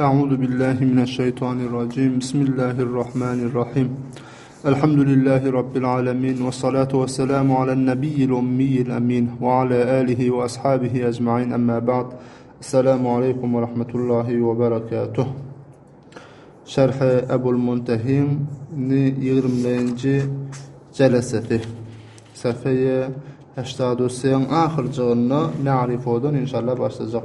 أعوذ بالله من الشيطان الرجيم بسم الله الرحمن الرحيم الحمد لله رب العالمين والصلاة والسلام على النبي الأمي الأمين وعلى آله وأصحابه أجمعين أما بعد السلام عليكم ورحمة الله وبركاته شرح أبو المنتهين لينجي جلسته صفية 83 آخر جغنا نعرفه دون إن شاء الله باشتجق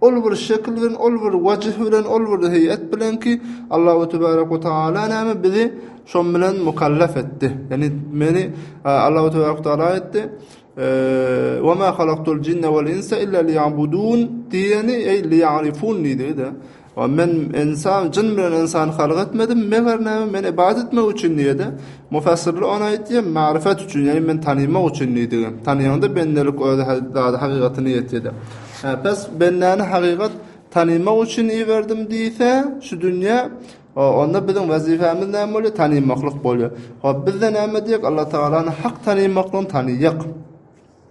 Ol bir şekil bilen, ol bir wajyh bilen, ol bir heýet bilen ki, Allahu tebarek we taala näme bizi şon bilen mukallaf etdi. Ýani meni Allahu tebarek we taala etdi. Wa ma halaqtul jinna wal insa illa liyabudun diýeni ey liyarifun diýdi-de. Wa men insan jin bilen insan halq etmedim, meger näme meni ibadet etmek üçin diýdi. Mufassyrlar ony aýtýar, Maryfat üçin, ýagny meni tanymak üçin diýdigi. Tanaýanda bendelik öz zady hakykatyny ýetirdi. Pes, bendäni hakykat tanymak üçin iberdim diýse, şu dünýä, onda biziň wezipemiz näme bolýar? Tanymaklyk bolýar. Hop, bizde näme diýjek? Allatagalany hak tanymaklygyny tanaýak.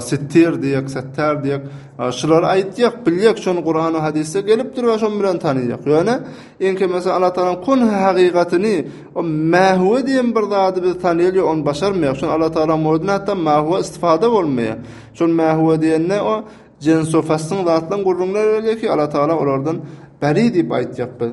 Sittir diýek, settar diýek. Şulary aýtjak, biljek, şony Kuran we hadysda gelipdir we şoň bilen tanynjak. Ýöne iň kemisi Allah Tagalaň kun hakykatyny, o ma huwa diýen bir zady biz tanaýly, ony başarmaýar. Şony Allah Tagala muradynda hatda ma huwa istifada bolmaýar. Şol ma huwa diýende o jins we faslyň zatlaryň gürrüňleri gelýär ki, Allah Tagala olardan beri diýip aýtjak biz.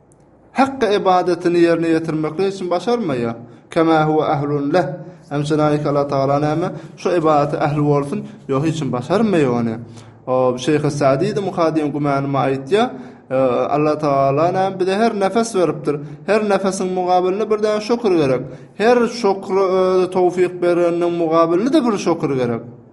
Hakka ybadatyny ýerine ýetirmeklik üçin başarmaýar. Kema huwa ahlun leh. Hem şonaki Allah Tagala näme, şo ybadata ähli bolsun, ýok hiç kim başarmaýar ony. Hop, Şeýh Sa'dide Mukaddim Gumanyma aýtýar, Allah Tagala näme, bize her nefes beripdir. Her nefesiň mugabylynda bir däne şokür gerek. Her şokra özi towfyk bereniniň mugabylynda-da bir şokür gerek.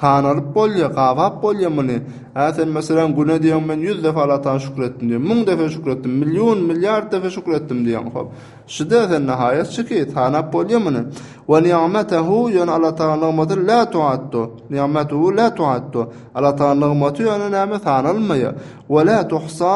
Sanalyp bolýa, gabap bolýa muny. Hä, sen meselem güne diýeň men ýüz depe Allataga şükür etdim diýeň, müň depe şükür etdim, million, milliard depe şükür etdim diýeň. Hop. Şide sen nahaýat şiki, sanap bolýa muny. Wa ni'matehu ýöne Allatagaň nygmaty la tu'addu. Ni'matehu la tu'addu. Allatagaň nygmaty ýöne näme sanalmaýa. Wa la tuhsa.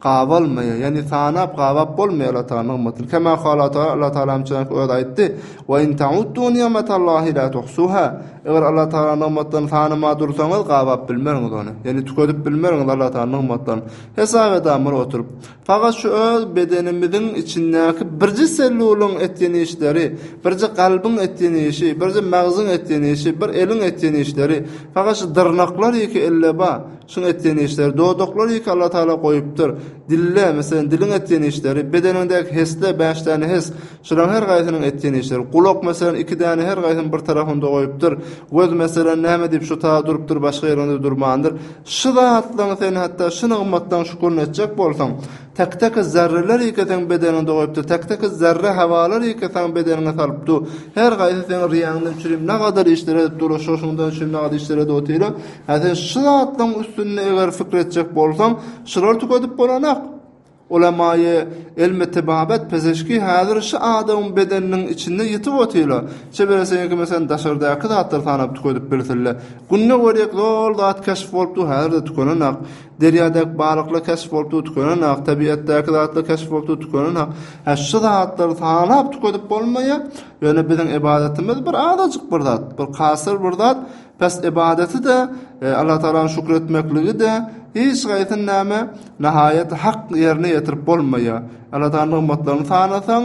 Gabalmaýar. Ýagny sanap gabap bolmaýar Alla Taala nygmatyny. Kema kala Taala, Alla Taala hem çenki özi aýtdy, Wa in ta'uddu ni'matallahi la tuhsuha. Eger Alla Taala nygmatlaryny sanama dursaňyz, gabap bilmerňiz ony. Ýagny tükedip bilmerňiz Alla Taala nygmatlaryny. Hesap edämir oturyp. Fakat şu öz bedenimiziň içindäki birje sellulyň etýän işleri, birje kalbyň etýän işi, birje magzyň etýän işi, bir eliň etýän işleri, fakat şu dyrnaklar ýeke elde ba, Şuň etýän işleri, dodaklar ýeke Alla Tagala goýupdyr. Dille, meselem, diliň etýän işleri, bedeniňdäki hesle bäş däne hes, şularyň her gaýsynyň etýän işleri. Gulak, meselem, iki däne her gaýsynyň bir tarapynda goýupdyr. Göz, meselem, näme diýip şu ta durupdyr, başga ýerinde durmandyr. Şu zatlaryň sen hatda şu nygmatlaryň şükürini etjek bolsaň, Täk-täkiz zerreler ýeke seň bedeniňi doýupdy, täk-täkiz zerre hawalar ýeke seň bedeniňe salypdy. Her gaýsy seň riýaňdan çürim nagadar işler edip dur, şoşuňdan çürim nagad işler edip otyr. Hä, sen şu zatlaryň üstünde eger pikir etjek bolsaň, şulary tükedip bolanok. Ulemaýy elmi tebabat, pezeşki häzir şu adamyň bedeniniň içinde ýitip otyr. Çebere seňki mesen daşardaky zatlary sanap tükedip bilsinler. Günde görýek zol zat keşp bolupdy, häzir-de tükenenok. Derýadäki balyklar keşp bolup tükenen-ak, tebigatdaky zatlar keşp bolup tükenen-ak. Hä, şu zatlary sanap tükedip bolmaýar. Ýöne biziň ybadatymyz bir azajyk bir zat, bir kasyr bir zat. Bes ybadaty-da, Alla Tagalanyň şükür etmekligi-de, hiç haýsy näme nahaýat hak ýerine ýetirip bolmaýar. Alla Tagalanyň nygmatlaryny sanasaň,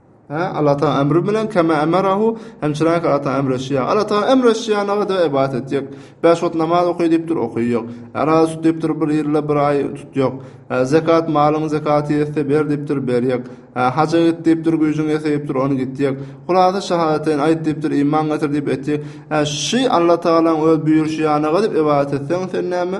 Hä, Alla Taala ämri bilen kema emerahu, hemçiräk Alla Taala emr etýär. Alla Taala emr etýänaga da ibadat etjek. Bäş wagt namaz okaý diýipdir, okaýjak. Araza tut diýipdir, bir ýylda bir aý tutjak. Zekat malyň zekaty ýetse ber diýipdir, berjek. Haja git diýipdir, güýjüň ýetse diýipdir, ony gitjek. Hulasa şahadateýn aýt diýipdir, iman getir diýip etjek. Hä, şy Alla Taalaň öz buýruşýanaga diýip ibadat etseň sen näme?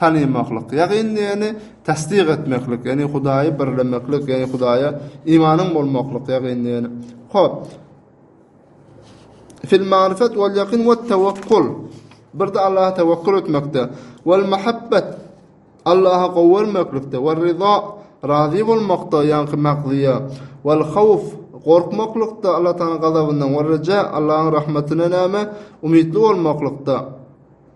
tanymaklyk, ýagyn diýeni tassyk etmeklik, ýagny Hudaýy birlemeklik, ýagny Hudaýa imanyň bolmaklyk, ýagyn diýeni. Hop. Fil ma'rifat wal ýakyn wat tawakkul. Birde Allaha tawakkul etmekde, wal mahabbat Allaha gowy görmeklikde, wal riza razy bolmakda, ýagny magzyýa, wal hawf gorkmaklykda Alla Taala gazabyndan, wal reja Allahyň rahmatyna näme umytly bolmaklykda.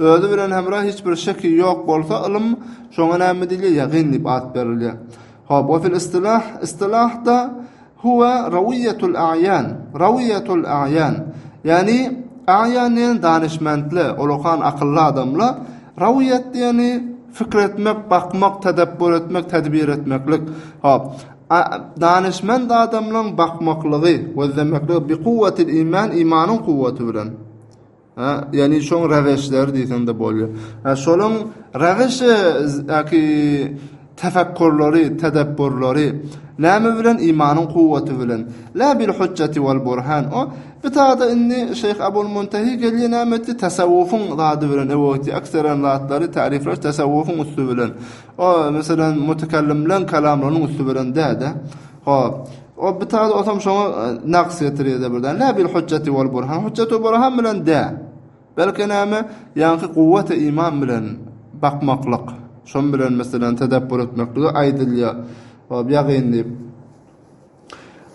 Özi bilen hemra hiç bir şeki ýok bolsa ylym, şoňa näme diýilýär, ýagyn diýip at berilýär. Hop, we fil istilah, istilahda huwa rawiýatul aýan, rawiýatul aýan, ýagny aýan diýen danyşmentli, olakan akylly adamly, rawiýat diýeni pikir etmek, bakmak, tedepbur etmek, tedbir etmeklik. Hop, a, danyşment adamlaryň bakmaklygy, gözlemekligi bi kuwwatil iman, imanyň kuwwaty bilen. Hä, ýagny şoň raweşleri diýseň-de bolýar. Hä, şolaň raweşi ýa-ki tefekkurlary, tedebburlary. Näme bilen? Imanyň kuwwaty bilen. La bil hujjati wal burhan. O, bu taýda indi Şeýh Abul Muntehi gelýär näme etdi? Tasawwufyň zady bilen öwütdi. Ekserem zatlary tarifleýär tasawwufyň üsti bilen. O, meselem, mutekellimleň kalamlarynyň üsti bilen däl-de. Hop. O bitaýy bolsam şoňa naks getirýärdi birden. La bil hujjati wal burhan. Hujjat we burhan bilen dä. Belki näme? Ýaňky kuwwat iman bilen bakmaklyk. Şon bilen meselem tedebbür etmekligi aýdylýar. Hop, ýagyn diýip.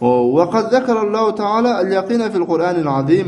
O we kad zekerallahu taala al-yaqina fil Kur'anil azim.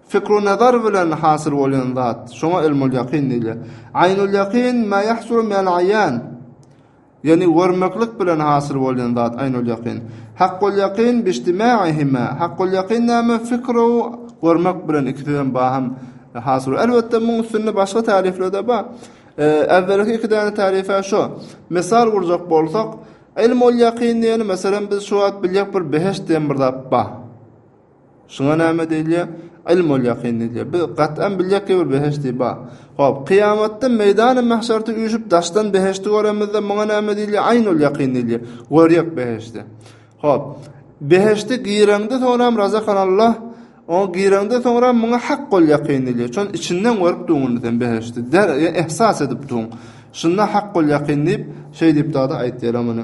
Fikru-nazar bilen hasyl bolýan zat, şoňa ilmul-ýakyn diýilýär. Aýnul-ýakyn, ma ýahsulu minel-aýýan. Ýagny görmeklik bilen hasyl bolýan zat, aýnul-ýakyn. Hakkul-ýakyn, biiçtimaihima. Hakkul-ýakyn näme? Fikru görmek bilen ikisi hem baham hasyl bolýar. Elbetde, muň üstünde başga tarifler-de bar. Äwwelki iki däne tarif-ä şo. Mysal urjak bolsak, ilmul-ýakyn diýeni, meselem, biz şu wagt bilýäk, bir behişt diýen bir zat bar. Şuňa näme diýilýär? Ylmul-ýakin diýilýär. Biz gat'an bilýäris ki bir behişdi bar. Hop, kyýamatda meýdany mahşerde üýşüp daşdan behişdi göremizde muňa näme diýilýär? Aýnul-ýakin diýilýär. Görýäk behişdi. Hop, behişde gireňde soňram razakan Allah, oňa gireňde soňram muňa haqqul-ýakin diýilýär. Şony içinden görüp duruň indi sen behişdi. Der, ýa ehsas edip duruň. Şunda haqqul-ýakin diýip, şeý diýip dada aýtýarlar muny.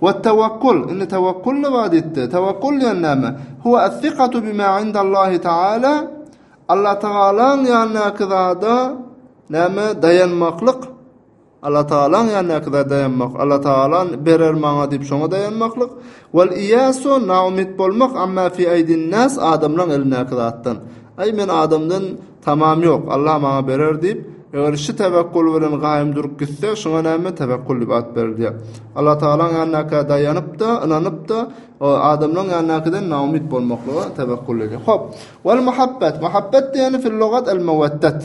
Wat-tawakkul, indi tawakkul ne bar diýipdi? Tawakkul diýen näme? Huwa as-sikatu bima indallahi taala, Allah tagalaň ýanyndaky zada näme daýanmaklyk, Allah tagalaň ýanyndaky zada daýanmak, Allah tagala berer maňa diýip şoňa daýanmaklyk, wal-iýasu naumyt bolmak, amma fi aýdin-nas adamlaň elindäki zatdan. Aý men adamdan Tamam ýok, Allah maňa berer diýip, eger şi tewekgul bilen gaýym durup gitse, şuňa näme tewekgul diýip at berilýär. Allatagalaň ýanyndakyga daýanyp-da, ynanyp-da, adamlaň ýanyndakydan naumyt bolmaklyga tewekgul diýilýär. Hop. Wal mahabbat, mahabbat diýeni fil lugat al mawaddat.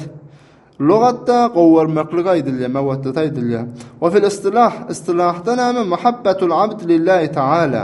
Lugatda gowy görmeklige aýdylýar, mawaddata aýdylýar. Wa fil istilah, istilahda näme mahabbatul abd lillahi taala.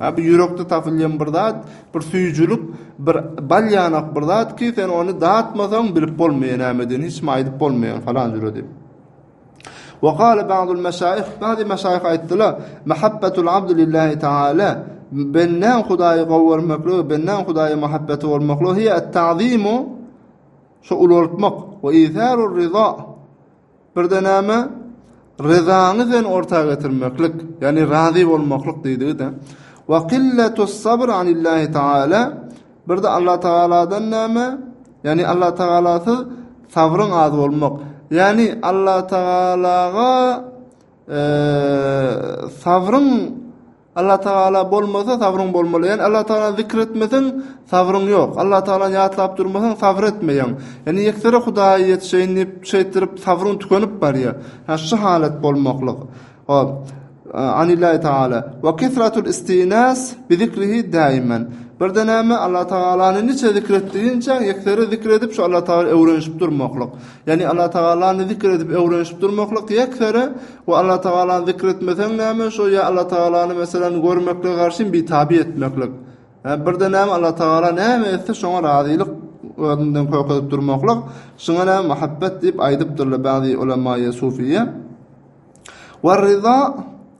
A bu ýürekde tapylýan bir zat, bir süýjülik, bir bal ýanak bir zat ki, sen ony datmasaň bilip bolmaýar nämedeni, hiç kim aýdyp bolmaýar falan jüre diýip. Wa gala ba'dul meşaýyh, ba'dy meşaýyh aýtdylar, Mahabbatul abdu lillahi ta'ala, bendäň Hudaýy gowy görmeklige, bendäň Hudaýa mahabbeti bolmaklygy hiýe et-ta'zimu, şu ulaltmak, we isarur riza, Birde näme? Ryzaňy sen orta getirmeklik, ýagny razy bolmaklyk diýdigi-de. Wa qillatus sabr anillahi taala. Birde Allah tagaladan näme? Ýagny Allah tagalasyz sabryň az bolmak. Ýagny Allah tagalaga e, sabryň Allah Tagala bolmasa sabryň bolmaly. Ýani Allah Tagalany zikr etmeseň sabryň ýok. Allah Tagalany ýatlap durmasaň sabr etmeýäň. Ýani ýeksere Hudaýa ýetişeýin diýip şeýtdirip sabryň tükenip barýar. Ha şu halat bolmaklyk. Hop. Anillahi Tagala. Wa kesratul istinas bi zikrihi daiman. Birde näme Allah Tagalany niçe zikr etdigiňçe ýeksere zikr edip şu Allah Tagala öwrenişip durmaklyk. Ýagny Allatagalany zikr edip öwrenişip durmaklyk ýek-sere we Allatagalany zikr etmeseň näme şo ýa Allatagalany meselem görmeklige garşy bitabi etmeklik. Hä birde näme Allatagala näme etse şoňa razylyk özünden kökedip durmaklyk şuňa näme mahabbet diýip aýdypdyrlar bäzi ulemaýy sufiýe. Wa ryza,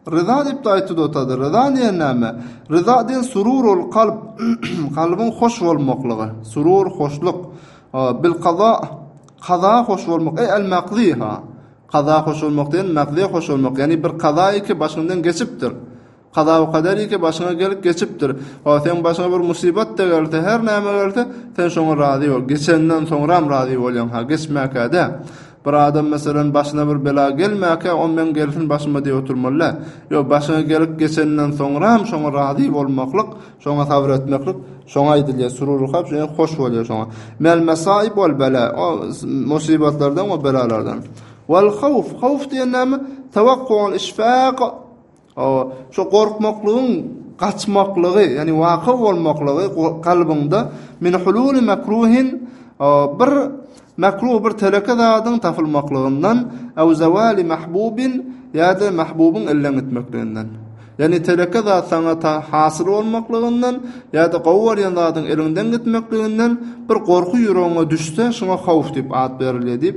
ryza diýip-de aýtdy otady. Ryza diýen näme? Ryza diýen surur ol kalp, kalbyň hoş bolmaklygy, surur, hoşluk. Bil kaza, kaza hoş bolmak, eý al-makzi, ha. Kaza hoş bolmak diýen, makzi hoş bolmak, ýagny bir kaza ýa-ki başyňdan geçipdir. Kaza-u kader ýeke başyňa gelip geçipdir. Wah, seň başyňa bir musybat-da gelse, her näme gelse, sen şoňa razy bol. Geçeninden soňram razy bolýaň-ha, geçmäkä-dä. Bir adam, meselem, başyna bir bela gelmäkä, o meň gelsin başyma diýip oturmaly-dä. Ýok, başyňa gelip geçeninden soňram şoňa razy bolmaklyk, şoňa sabyr etmeklik, şoňa aýdylýar, surury kab, şeýle hoş bolýar şoňa. Minel mesaib wal bela, o musybatlardan we belalardan. Wal hawf, hawf diýen näme? Tawakku'ul işfaq. Hawa, şo gorkmaklygyň gaçmaklygy, ýagny waka bolmaklygy kalbyňda min hululy mekruhin, bir mekruh bir teleke zadyň tapylmaklygyndan, ew zewali mahbubin ýa-da mahbubyň elden gitmekliginden. Ýagny teleke zat saňa hasyl bolmaklygyndan ýa-da gowy görýän zadyň eliňden gitmekliginden bir gorky ýüregiňe düşse, şuňa howf diýip at berilýär diýip,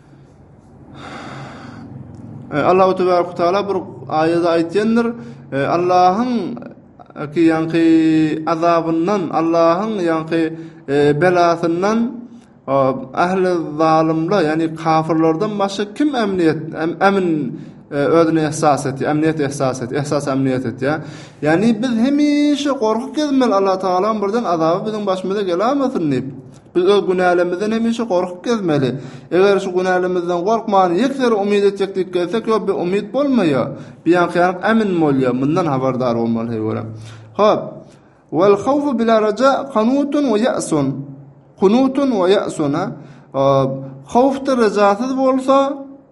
E, Allahu tebaraka we taala bir aýada aýtýandyr. E, Allahyň e, ki ýaňky azabyndan, Allahyň ýaňky belasyndan ähli zalymlar, ýagny kafirlerden başga kim ämniýet, ämin özüne ihsas etýär, ämniýet ihsas etýär, ihsas ämniýet etýär. Ýagny biz hemişe gorkup gezmeli Allah Taala birden azaby biziň başymyza gelämesin diýip. Biz öz günälerimizden hemişe gorkup gezmeli. Eger şu günälerimizden gorkman, ýek zere umyt etjek diýip gezsek, ýok, bi umyt bolmaýar. Biýankyýalyk ämin bolýar. Mundan habardar bolmaly heý görem. Hop. Wal hawfu bila raja kanutun we ýa'sun. Kunutun we ýa'sun, a? Howfda rejasyz bolsa,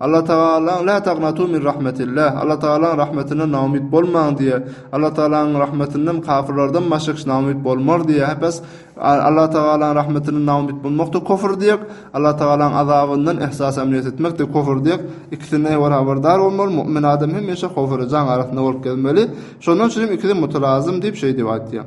Allatagalaň, Lâ tagnatû min rahmetillâh, Allatagalaň rahmetinden naumyt bolmaň diýýär. Allatagalaň rahmetinden kapyrlardan başga kişi naumyt bolmar diýýär. Bes, Allatagalaň rahmetinden naumyt bolmak-da köfür diýýär. Allatagalaň azabyndan ehsasam niýet etmek-de köfür diýýär. Ikisine bir habardar bolmaly, mu'min adam hemişe howf-u rejaň arasynda bolup gezmeli. Şondan üçin hem ikisi mütelazym diýip şeýdip aýtýar.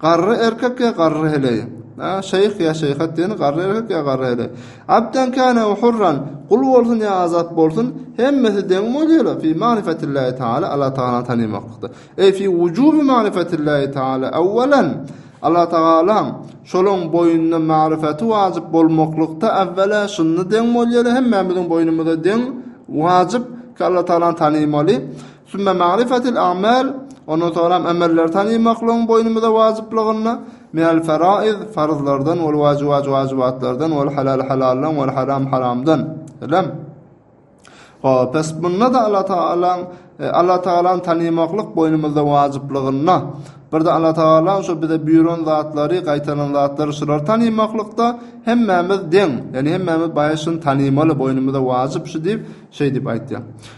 Garry erkek ýa garry heleý? A, şeýh ýa şeýhat diýeni garry erkek ýa garry heleý? Abdan kän ew hurran, gul bolsun ýa azat bolsun, hemmesi deň bolýar-la, fi ma'rifatillahi ta'ala, Alla tagalany tanymaklykda. Eý fi wujubi ma'rifatillahi ta'ala awwalan, Alla tagalaň şolaň boýnuna ma'rifati wajyp bolmaklykda äwwela şunda deň bolýar-la, hemmämiziň boýnumyza deň wajyp ki Alla tagalany tanymaly. Sümme ma'rifatil a'mal, ondan soňram emelleri tanymaklygyň boýnumyza wajyplygyna, minel fara'iz, farzlardan, wal wajibat, wajibatlardan, wal halal, halaldan, wal haram, haramdan. Bilen. Hop, pes bunda-da Allah Tagalaň, Allah Tagalany tanymaklyk boýnumyza wajyplygyna, bir-de Allah Tagala şu bize buýran zatlary, gaýtalan zatlary şulary tanymaklykda hemmämiz deň, ýagny hemmämiz baýaşyn tanymaly, boýnumyza wajyp şu diýip, şeý diýip aýtýar.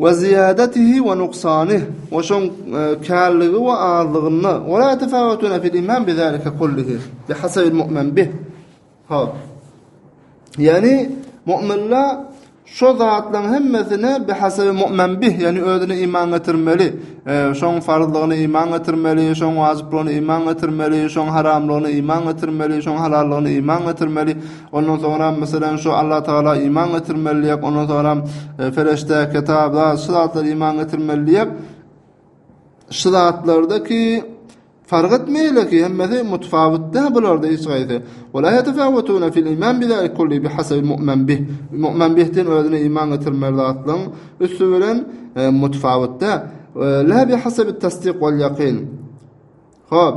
Ve ziyadatihi ve nuksani ve şoň kärligi ve azlygynda ve la yetefavutune fil iman bi zalike kullihi bi hasabil mu'men bih. Ha. Yani mu'minler şu zatlaryň hemmesine bi hasabil mu'men bih, yani özüne iman getirmeli. E, şoň farzlygyna iman getirmeli, şoň wajyplygyna iman getirmeli, şoň haramlygyna iman getirmeli, şoň halallygyna iman getirmeli. Ondan soňra meselem şu Allah Tagala iman getirmeli diýip, ondan soňra e, ferişde, kitap, şu zatlara iman getirmeli diýip, şu zatlarda ki Fargat meýle ki hemmesi mutfawut dä bularda hiç gaýsy. Wa la yatafawatuna fil iman bi zalik kulli bi hasabi mu'min bi. Mu'min bi den özüne iman getirmeli zatlaryň üsti bilen e, mutfawut dä. E, la bi hasabi tasdiq wal yaqin. Hop.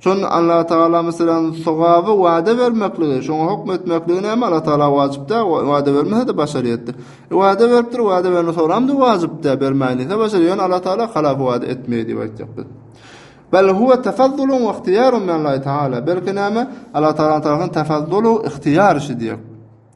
Şonda Allatagala meselem sogaby wada bermekligi, şoňa hukm etmekligi näme Allatagala wajyp däl, wada bermese-de başaryýetdi. E wada beripdir, wada bereni soramda wajyp däl, bermäýin diýse başarýar. Ýöne Allatagala halapy wada etmeýär diýip aýtjak biz. Bel huwa tafazzulun we ihtiýarun min Allahi taala. Belki näme? Allatagala tarapyndan tafazzul we ihtiýar işi diýjek.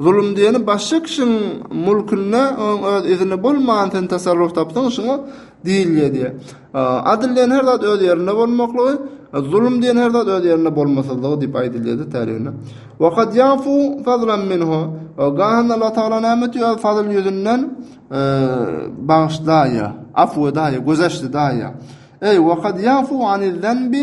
Zulum diýeni başga kişiň mulkynda oň öz izni bolman sen tasarruf tapsaň şuňa diýilýär diýýär. Adyl diýen her zat öz ýerinde bolmaklygy, zulum diýen her zat öz ýerinde bolmasyzlygy diýip aýdylýardy tärine. Wa kad ýafu fazlan minhu we gahyn Allah Taala näme etýär öz fazyl ýüzünden bagyşlaýar, afw edäýär, göz açdy daýýar. Eý wa kad ýafu anil zanbi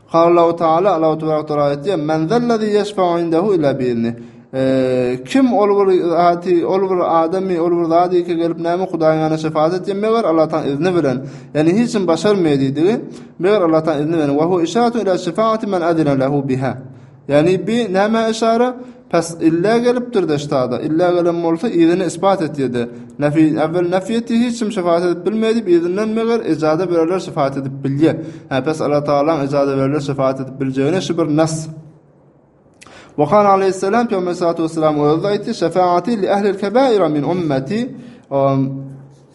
Allahu Teala Allahu Tebaraka Teala aýtýar, "Men zellezi ýeşfa'u indehu illa biizni." Kim ol bir zady, ol bir adamy, ol bir zady ýeke gelip näme Hudaýyň ýanyna şepagat etýän meger Alla Teala izni bilen. Ýagny hiç kim başarmaýar diýdigi, meger Alla Teala izni bilen. Wa huwa işaratun ila şefaati men azina lehu biha. Ýagny bi nämä yşara? Päs ille gelipdir-de ştada, ille gelen bolsa yzyny isbat etýede. Nefi äwwel nefi etdi hiç kim şefaat edip bilmeý diýip yzyndan meger ejaza bereler şefaat edip bilýä. Hä päs Alla Tagalaň ejaza bereler şefaat edip biljegine şu bir nas. Wa kan aleýhissalam pygamber salatu wessalam özi aýtdy şefaati li ahlil kebaira min ummeti.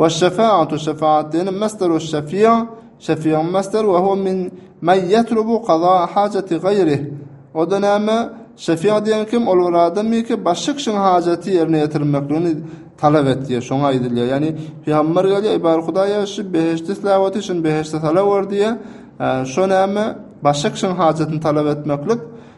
Waş-şefaatu şefaat diýeni masdaru-şefiýa, şefiýaň masdary we huwa min men ýetlubu kazaa hajati gaýrih. O-da näme? Şefiýa diýen kim? Ol bir adamy ki, başga kişiň hajaty ýerine ýetirilmekligini talap etýär. Şoňa aýdylýar. Ýagny pygamber gelýär, eý bar Hudaý ýagşy, behişdi isläp otyrsyň, behişde salawar diýýär. Şo näme? Başga kişiň hajatyny talap etmeklik.